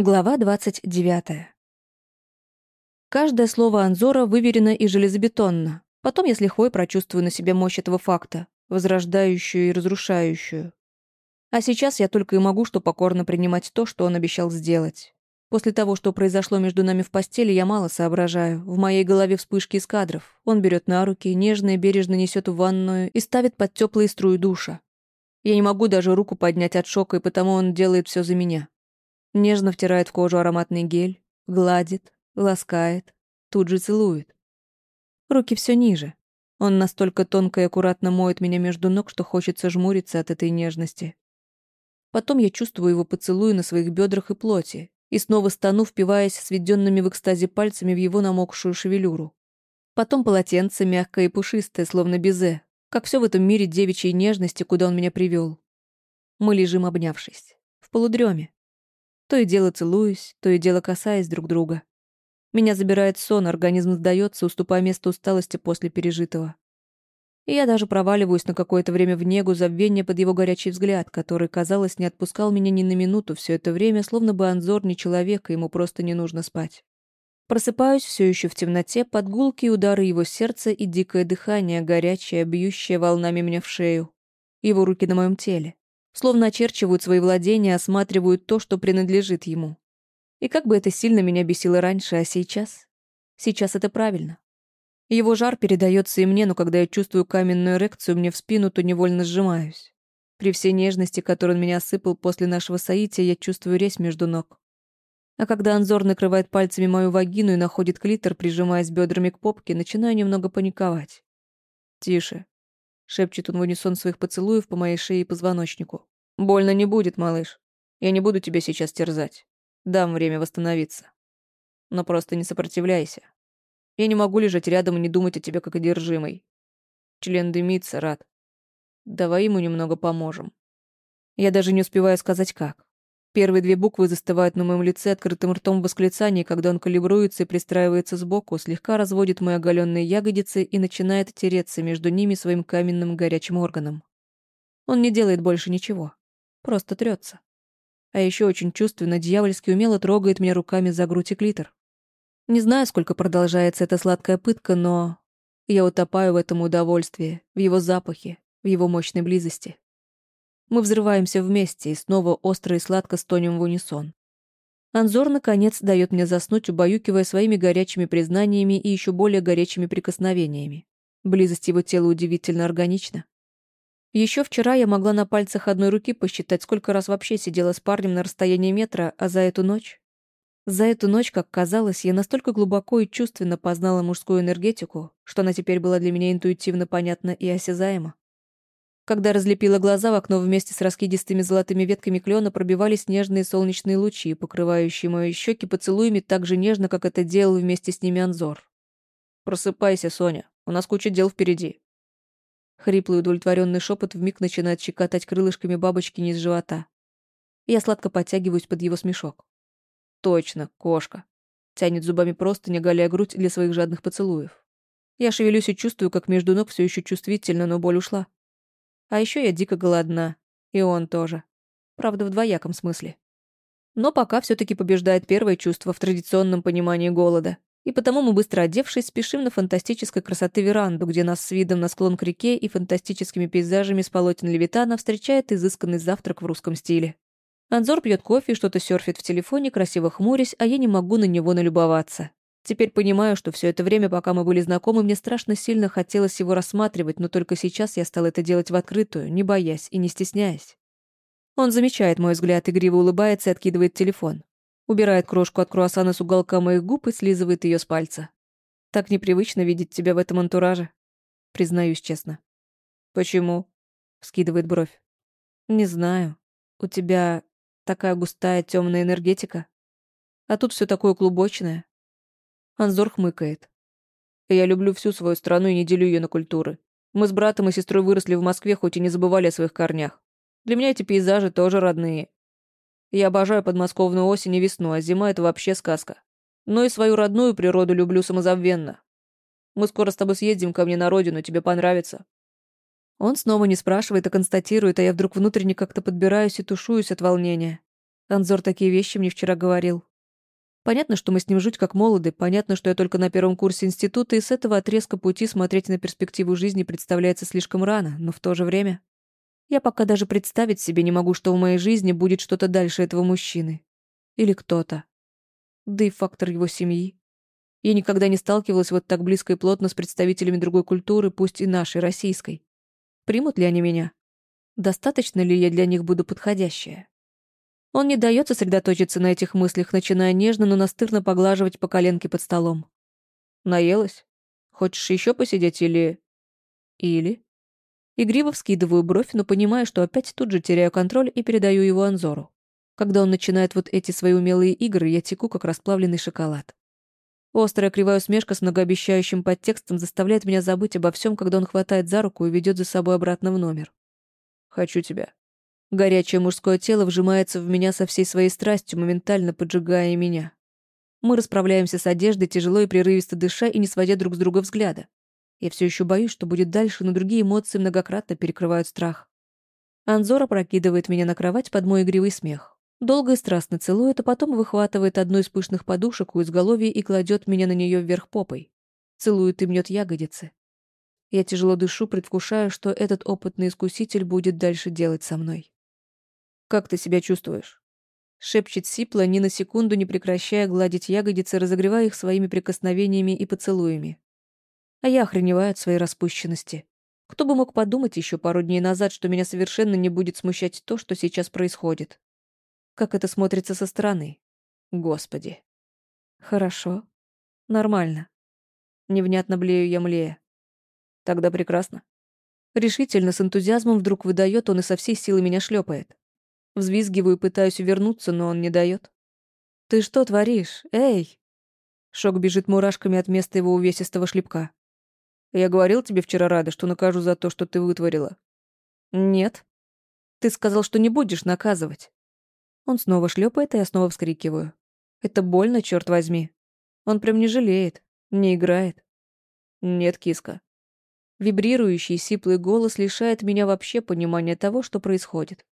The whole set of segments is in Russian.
Глава 29. Каждое слово Анзора выверено и железобетонно. Потом я с лихвой прочувствую на себе мощь этого факта, возрождающую и разрушающую. А сейчас я только и могу что покорно принимать то, что он обещал сделать. После того, что произошло между нами в постели, я мало соображаю. В моей голове вспышки из кадров. Он берет на руки, нежно и бережно несет в ванную и ставит под теплые струи душа. Я не могу даже руку поднять от шока, и потому он делает все за меня. Нежно втирает в кожу ароматный гель, гладит, ласкает, тут же целует. Руки все ниже. Он настолько тонко и аккуратно моет меня между ног, что хочется жмуриться от этой нежности. Потом я чувствую его поцелуи на своих бедрах и плоти, и снова стану, впиваясь сведенными в экстазе пальцами в его намокшую шевелюру. Потом полотенце, мягкое и пушистое, словно безе, как все в этом мире девичьей нежности, куда он меня привел. Мы лежим, обнявшись, в полудреме. То и дело целуюсь, то и дело касаясь друг друга. Меня забирает сон, организм сдается, уступая место усталости после пережитого. И я даже проваливаюсь на какое-то время в негу забвения под его горячий взгляд, который, казалось, не отпускал меня ни на минуту все это время, словно бы Анзор не человек, и ему просто не нужно спать. Просыпаюсь все еще в темноте под гулкие удары его сердца и дикое дыхание, горячее, бьющее волнами меня в шею. Его руки на моем теле словно очерчивают свои владения, осматривают то, что принадлежит ему. И как бы это сильно меня бесило раньше, а сейчас? Сейчас это правильно. Его жар передается и мне, но когда я чувствую каменную эрекцию мне в спину, то невольно сжимаюсь. При всей нежности, которой он меня осыпал после нашего соития, я чувствую резь между ног. А когда Анзор накрывает пальцами мою вагину и находит клитор, прижимаясь бедрами к попке, начинаю немного паниковать. «Тише», — шепчет он в унисон своих поцелуев по моей шее и позвоночнику. Больно не будет, малыш. Я не буду тебя сейчас терзать. Дам время восстановиться. Но просто не сопротивляйся. Я не могу лежать рядом и не думать о тебе как одержимой. Член дымится, рад. Давай ему немного поможем. Я даже не успеваю сказать как. Первые две буквы застывают на моем лице открытым ртом в восклицании, когда он калибруется и пристраивается сбоку, слегка разводит мои оголенные ягодицы и начинает тереться между ними своим каменным горячим органом. Он не делает больше ничего. Просто трется. А еще очень чувственно, дьявольски умело трогает меня руками за грудь и клитор. Не знаю, сколько продолжается эта сладкая пытка, но... Я утопаю в этом удовольствии, в его запахе, в его мощной близости. Мы взрываемся вместе и снова остро и сладко стонем в унисон. Анзор, наконец, дает мне заснуть, убаюкивая своими горячими признаниями и еще более горячими прикосновениями. Близость его тела удивительно органична. Еще вчера я могла на пальцах одной руки посчитать, сколько раз вообще сидела с парнем на расстоянии метра, а за эту ночь... За эту ночь, как казалось, я настолько глубоко и чувственно познала мужскую энергетику, что она теперь была для меня интуитивно понятна и осязаема. Когда разлепила глаза, в окно вместе с раскидистыми золотыми ветками клена пробивались нежные солнечные лучи, покрывающие мои щеки поцелуями так же нежно, как это делал вместе с ними Анзор. «Просыпайся, Соня, у нас куча дел впереди», Хриплый удовлетворенный шепот вмиг начинает щекотать крылышками бабочки низ живота. Я сладко подтягиваюсь под его смешок. Точно, кошка. Тянет зубами просто, не оголяя грудь для своих жадных поцелуев. Я шевелюсь и чувствую, как между ног все еще чувствительно, но боль ушла. А еще я дико голодна. И он тоже. Правда, в двояком смысле. Но пока все таки побеждает первое чувство в традиционном понимании голода. И потому мы, быстро одевшись, спешим на фантастической красоты веранду, где нас с видом на склон к реке и фантастическими пейзажами с полотен Левитана встречает изысканный завтрак в русском стиле. Анзор пьет кофе и что-то серфит в телефоне, красиво хмурясь, а я не могу на него налюбоваться. Теперь понимаю, что все это время, пока мы были знакомы, мне страшно сильно хотелось его рассматривать, но только сейчас я стал это делать в открытую, не боясь и не стесняясь. Он замечает мой взгляд, игриво улыбается и откидывает телефон. Убирает крошку от круассана с уголка моих губ и слизывает ее с пальца. Так непривычно видеть тебя в этом антураже. Признаюсь честно. «Почему?» — скидывает бровь. «Не знаю. У тебя такая густая темная энергетика. А тут все такое клубочное». Анзор хмыкает. «Я люблю всю свою страну и не делю ее на культуры. Мы с братом и сестрой выросли в Москве, хоть и не забывали о своих корнях. Для меня эти пейзажи тоже родные. Я обожаю подмосковную осень и весну, а зима — это вообще сказка. Но и свою родную природу люблю самозабвенно. Мы скоро с тобой съездим ко мне на родину, тебе понравится». Он снова не спрашивает, а констатирует, а я вдруг внутренне как-то подбираюсь и тушуюсь от волнения. Анзор такие вещи мне вчера говорил. Понятно, что мы с ним жуть как молоды, понятно, что я только на первом курсе института, и с этого отрезка пути смотреть на перспективу жизни представляется слишком рано, но в то же время... Я пока даже представить себе не могу, что в моей жизни будет что-то дальше этого мужчины. Или кто-то. Да и фактор его семьи. Я никогда не сталкивалась вот так близко и плотно с представителями другой культуры, пусть и нашей, российской. Примут ли они меня? Достаточно ли я для них буду подходящая? Он не дает сосредоточиться на этих мыслях, начиная нежно, но настырно поглаживать по коленке под столом. Наелась? Хочешь еще посидеть или... Или... Игриво вскидываю бровь, но понимаю, что опять тут же теряю контроль и передаю его Анзору. Когда он начинает вот эти свои умелые игры, я теку, как расплавленный шоколад. Острая кривая усмешка с многообещающим подтекстом заставляет меня забыть обо всем, когда он хватает за руку и ведет за собой обратно в номер. «Хочу тебя», Горячее мужское тело вжимается в меня со всей своей страстью, моментально поджигая меня. Мы расправляемся с одеждой, тяжело и прерывисто дыша и не сводя друг с друга взгляда. Я все еще боюсь, что будет дальше, но другие эмоции многократно перекрывают страх. Анзора прокидывает меня на кровать под мой игривый смех. Долго и страстно целует, а потом выхватывает одну из пышных подушек у изголовья и кладет меня на нее вверх попой. Целует и мнет ягодицы. Я тяжело дышу, предвкушая, что этот опытный искуситель будет дальше делать со мной. «Как ты себя чувствуешь?» Шепчет Сипла, ни на секунду не прекращая гладить ягодицы, разогревая их своими прикосновениями и поцелуями. А я охреневаю от своей распущенности. Кто бы мог подумать еще пару дней назад, что меня совершенно не будет смущать то, что сейчас происходит. Как это смотрится со стороны? Господи. Хорошо. Нормально. Невнятно блею я млея. Тогда прекрасно. Решительно, с энтузиазмом вдруг выдает он и со всей силы меня шлепает. Взвизгиваю и пытаюсь увернуться, но он не дает. «Ты что творишь? Эй!» Шок бежит мурашками от места его увесистого шлепка. «Я говорил тебе вчера, Рада, что накажу за то, что ты вытворила». «Нет. Ты сказал, что не будешь наказывать». Он снова шлепает, и я снова вскрикиваю. «Это больно, черт возьми. Он прям не жалеет, не играет». «Нет, киска». Вибрирующий, сиплый голос лишает меня вообще понимания того, что происходит.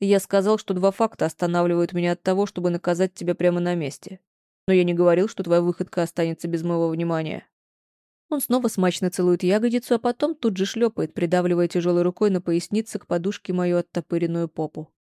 Я сказал, что два факта останавливают меня от того, чтобы наказать тебя прямо на месте. Но я не говорил, что твоя выходка останется без моего внимания. Он снова смачно целует ягодицу, а потом тут же шлепает, придавливая тяжелой рукой на пояснице к подушке мою оттопыренную попу.